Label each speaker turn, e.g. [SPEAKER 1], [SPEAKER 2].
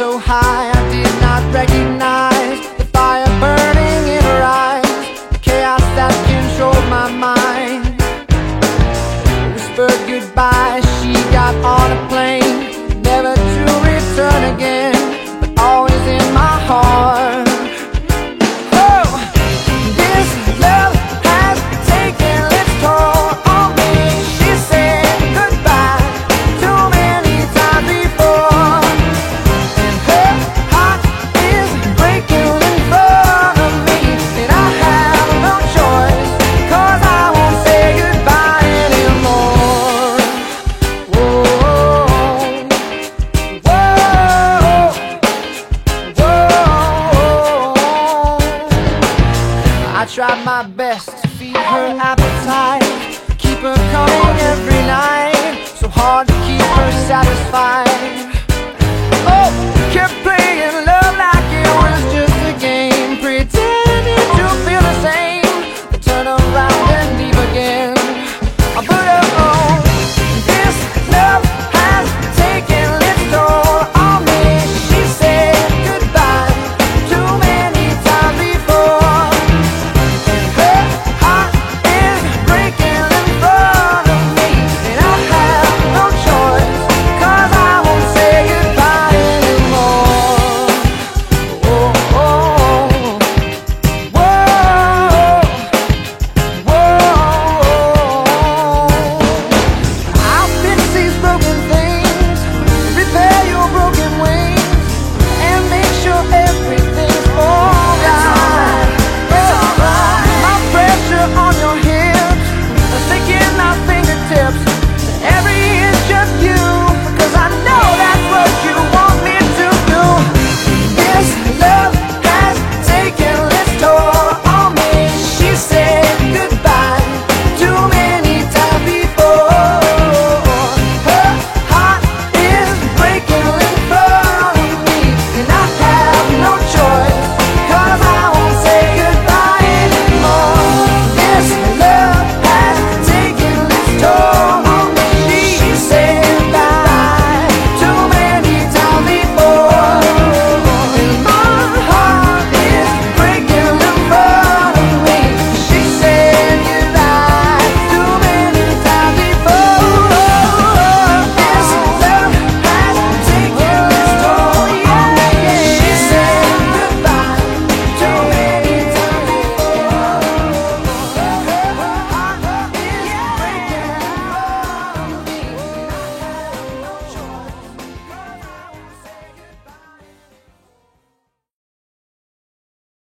[SPEAKER 1] so high I did not recognize the fire burning in her eyes, the chaos that controlled my mind. Whispered goodbye, she got on a plane. try my best to feed her appetite, keep her coming every night.